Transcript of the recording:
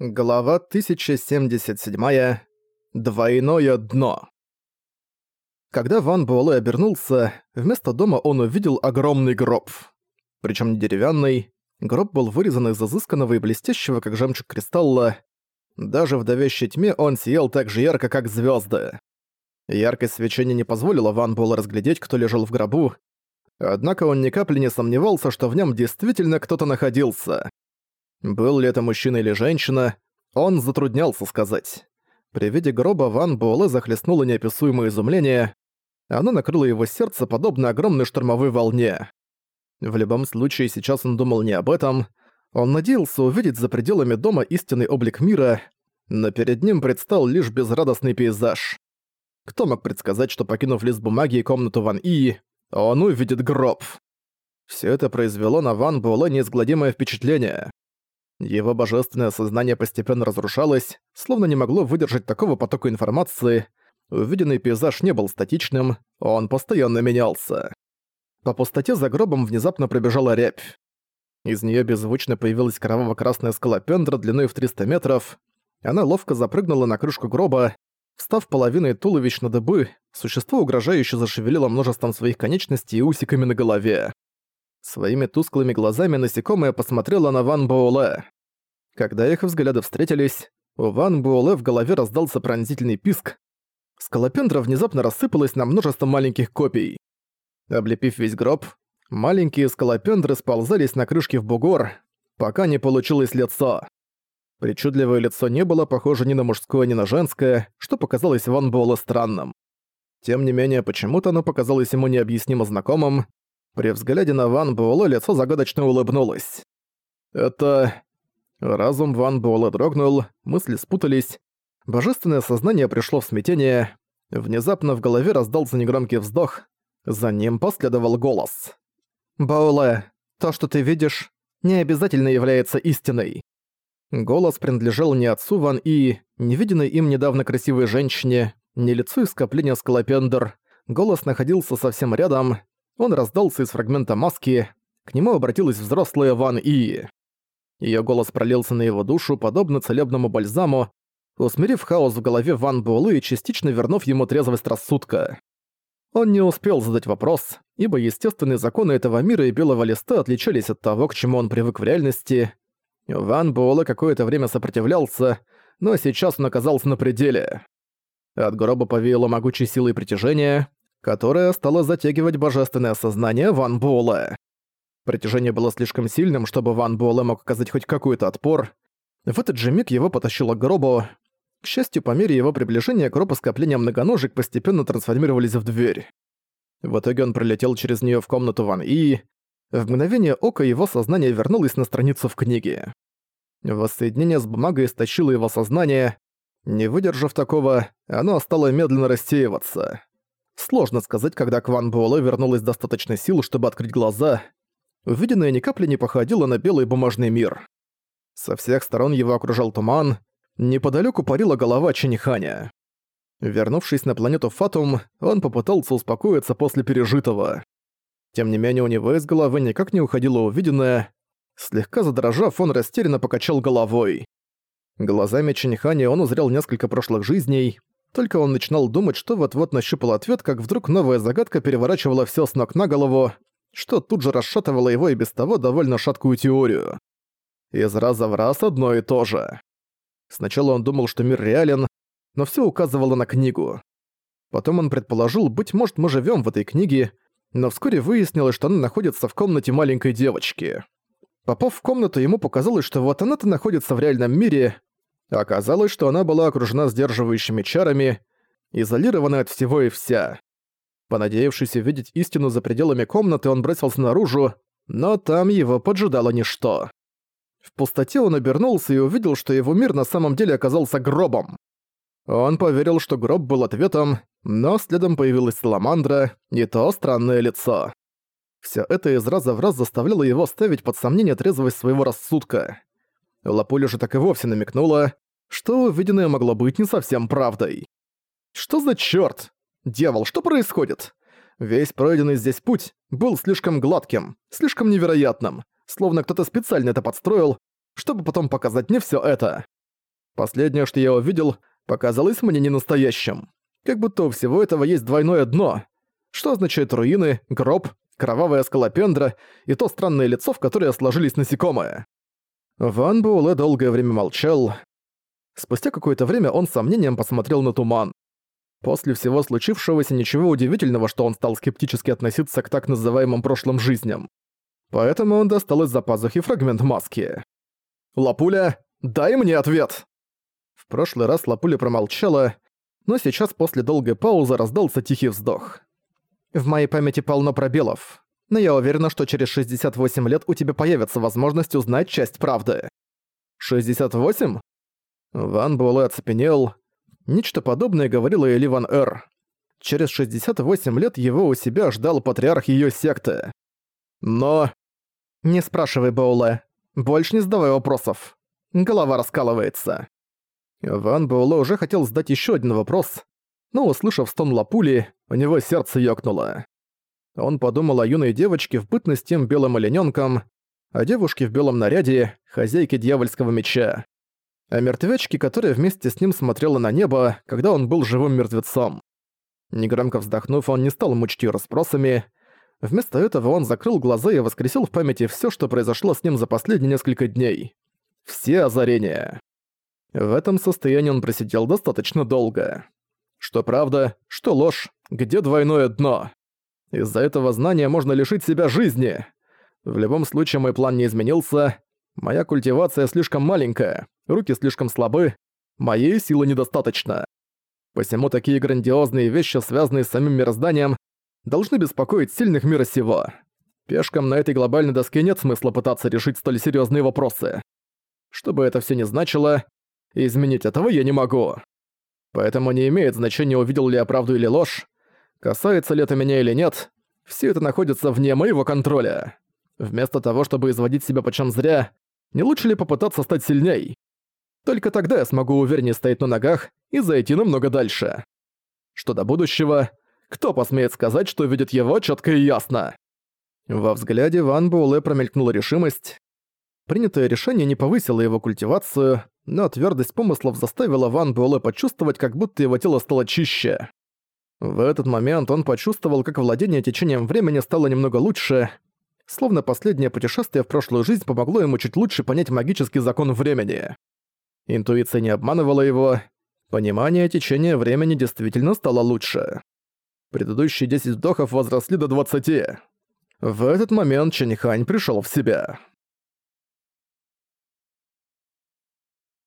Глава 1077. Двойное дно. Когда Ван Буэлэ обернулся, вместо дома он увидел огромный гроб. Причем не деревянный. Гроб был вырезан из изысканного и блестящего, как жемчуг кристалла. Даже в давящей тьме он сиял так же ярко, как звезды. Яркость свечения не позволила Ван Буэлэ разглядеть, кто лежал в гробу. Однако он ни капли не сомневался, что в нем действительно кто-то находился. Был ли это мужчина или женщина, он затруднялся сказать. При виде гроба Ван Буэлэ захлестнуло неописуемое изумление. Оно накрыло его сердце, подобно огромной штормовой волне. В любом случае, сейчас он думал не об этом. Он надеялся увидеть за пределами дома истинный облик мира, но перед ним предстал лишь безрадостный пейзаж. Кто мог предсказать, что покинув лист бумаги и комнату Ван И, он увидит гроб? Все это произвело на Ван Буэлэ неизгладимое впечатление. Его божественное сознание постепенно разрушалось, словно не могло выдержать такого потока информации. Увиденный пейзаж не был статичным, он постоянно менялся. По пустоте за гробом внезапно пробежала рябь. Из нее беззвучно появилась кроваво-красная скалопендра длиной в 300 метров. Она ловко запрыгнула на крышку гроба. Встав половиной туловищ на дыбы, существо угрожающе зашевелило множеством своих конечностей и усиками на голове. Своими тусклыми глазами насекомое посмотрело на Ван Буэлэ. Когда их взгляды встретились, у Ван Буэлэ в голове раздался пронзительный писк. Скалопендра внезапно рассыпалась на множество маленьких копий. Облепив весь гроб, маленькие скалопендры сползались на крышке в бугор, пока не получилось лицо. Причудливое лицо не было похоже ни на мужское, ни на женское, что показалось Ван Буэлэ странным. Тем не менее, почему-то оно показалось ему необъяснимо знакомым, при взгляде на Ван Буэлэ лицо загадочно улыбнулось. «Это...» Разум Ван Буэлэ дрогнул, мысли спутались. Божественное сознание пришло в смятение. Внезапно в голове раздался негромкий вздох. За ним последовал голос. «Бауле, то, что ты видишь, не обязательно является истиной». Голос принадлежал не отцу Ван И, не виденной им недавно красивой женщине, не лицу из скопления скалопендр. Голос находился совсем рядом, он раздался из фрагмента маски, к нему обратилась взрослая Ван И. Её голос пролился на его душу, подобно целебному бальзаму, усмирив хаос в голове Ван Буэлэ и частично вернув ему трезвость рассудка. Он не успел задать вопрос, ибо естественные законы этого мира и белого листа отличались от того, к чему он привык в реальности. Ван Буэлэ какое-то время сопротивлялся, но сейчас он оказался на пределе. От гроба повеяло могучей силой притяжения, которая стала затягивать божественное сознание Ван Буэлэ. Притяжение было слишком сильным, чтобы Ван Буэлэ мог оказать хоть какой-то отпор. В этот же миг его потащило к гробу. К счастью, по мере его приближения гроб и скопления многоножек постепенно трансформировались в дверь. В итоге он пролетел через нее в комнату Ван И. В мгновение ока его сознание вернулось на страницу в книге. Воссоединение с бумагой истощило его сознание. Не выдержав такого, оно стало медленно рассеиваться. Сложно сказать, когда к Ван Буэлэ вернулось достаточно сил, чтобы открыть глаза. Увиденное ни капли не походило на белый бумажный мир. Со всех сторон его окружал туман, неподалеку парила голова Чиниханя. Вернувшись на планету Фатум, он попытался успокоиться после пережитого. Тем не менее, у него из головы никак не уходило увиденное. Слегка задрожав, он растерянно покачал головой. Глазами Чиниханя он узрел несколько прошлых жизней, только он начинал думать, что вот-вот нащупал ответ, как вдруг новая загадка переворачивала все с ног на голову, что тут же расшатывало его и без того довольно шаткую теорию. Из раза в раз одно и то же. Сначала он думал, что мир реален, но все указывало на книгу. Потом он предположил, быть может, мы живем в этой книге, но вскоре выяснилось, что она находится в комнате маленькой девочки. Попав в комнату, ему показалось, что вот она-то находится в реальном мире, Оказалось, что она была окружена сдерживающими чарами, изолирована от всего и вся. Понадеявшись увидеть истину за пределами комнаты, он бросился наружу, но там его поджидало ничто. В пустоте он обернулся и увидел, что его мир на самом деле оказался гробом. Он поверил, что гроб был ответом, но следом появилась Саламандра и то странное лицо. Всё это из раза в раз заставляло его ставить под сомнение трезвость своего рассудка. Лапуля же так и вовсе намекнула, что увиденное могло быть не совсем правдой. Что за чёрт? Дьявол, что происходит? Весь пройденный здесь путь был слишком гладким, слишком невероятным, словно кто-то специально это подстроил, чтобы потом показать мне всё это. Последнее, что я увидел, показалось мне ненастоящим. Как будто у всего этого есть двойное дно. Что означает руины, гроб, кровавая скалопендра и то странное лицо, в которое сложились насекомые. Ван Буэлэ долгое время молчал. Спустя какое-то время он с сомнением посмотрел на туман. После всего случившегося ничего удивительного, что он стал скептически относиться к так называемым прошлым жизням. Поэтому он достал из-за пазухи фрагмент маски. «Лапуля, дай мне ответ!» В прошлый раз Лапуля промолчала, но сейчас после долгой паузы раздался тихий вздох. «В моей памяти полно пробелов, но я уверена, что через 68 лет у тебя появится возможность узнать часть правды». «68?» Ван Буэлэ оцепенел. Нечто подобное говорила и Ливан Эр. Через 68 лет его у себя ждал патриарх её секты. Но... Не спрашивай, Боуле. Больше не задавай вопросов. Голова раскалывается. Ван Боуле уже хотел задать ещё один вопрос, но, услышав стон лапули, у него сердце ёкнуло. Он подумал о юной девочке в бытность тем белым оленёнком, о девушке в белом наряде, хозяйке дьявольского меча о мертвячке, которая вместе с ним смотрела на небо, когда он был живым мертвецом. Негромко вздохнув, он не стал мучить её расспросами. Вместо этого он закрыл глаза и воскресил в памяти всё, что произошло с ним за последние несколько дней. Все озарения. В этом состоянии он просидел достаточно долго. Что правда, что ложь, где двойное дно. Из-за этого знания можно лишить себя жизни. В любом случае мой план не изменился. Моя культивация слишком маленькая, руки слишком слабы, моей силы недостаточно. Посему такие грандиозные вещи, связанные с самим мирозданием, должны беспокоить сильных мира сего. Пешкам на этой глобальной доске нет смысла пытаться решить столь серьезные вопросы. Что бы это все ни значило, изменить этого я не могу. Поэтому не имеет значения, увидел ли я правду или ложь, касается ли это меня или нет, все это находится вне моего контроля. Вместо того, чтобы изводить себя почем зря, не лучше ли попытаться стать сильней? Только тогда я смогу увереннее стоять на ногах и зайти намного дальше. Что до будущего, кто посмеет сказать, что видит его четко и ясно? Во взгляде Ван Буэлэ промелькнула решимость. Принятое решение не повысило его культивацию, но твердость помыслов заставила Ван Буэлэ почувствовать, как будто его тело стало чище. В этот момент он почувствовал, как владение течением времени стало немного лучше, словно последнее путешествие в прошлую жизнь помогло ему чуть лучше понять магический закон времени. Интуиция не обманывала его, понимание течения времени действительно стало лучше. Предыдущие 10 вдохов возросли до 20. В этот момент Чэньхань пришёл в себя.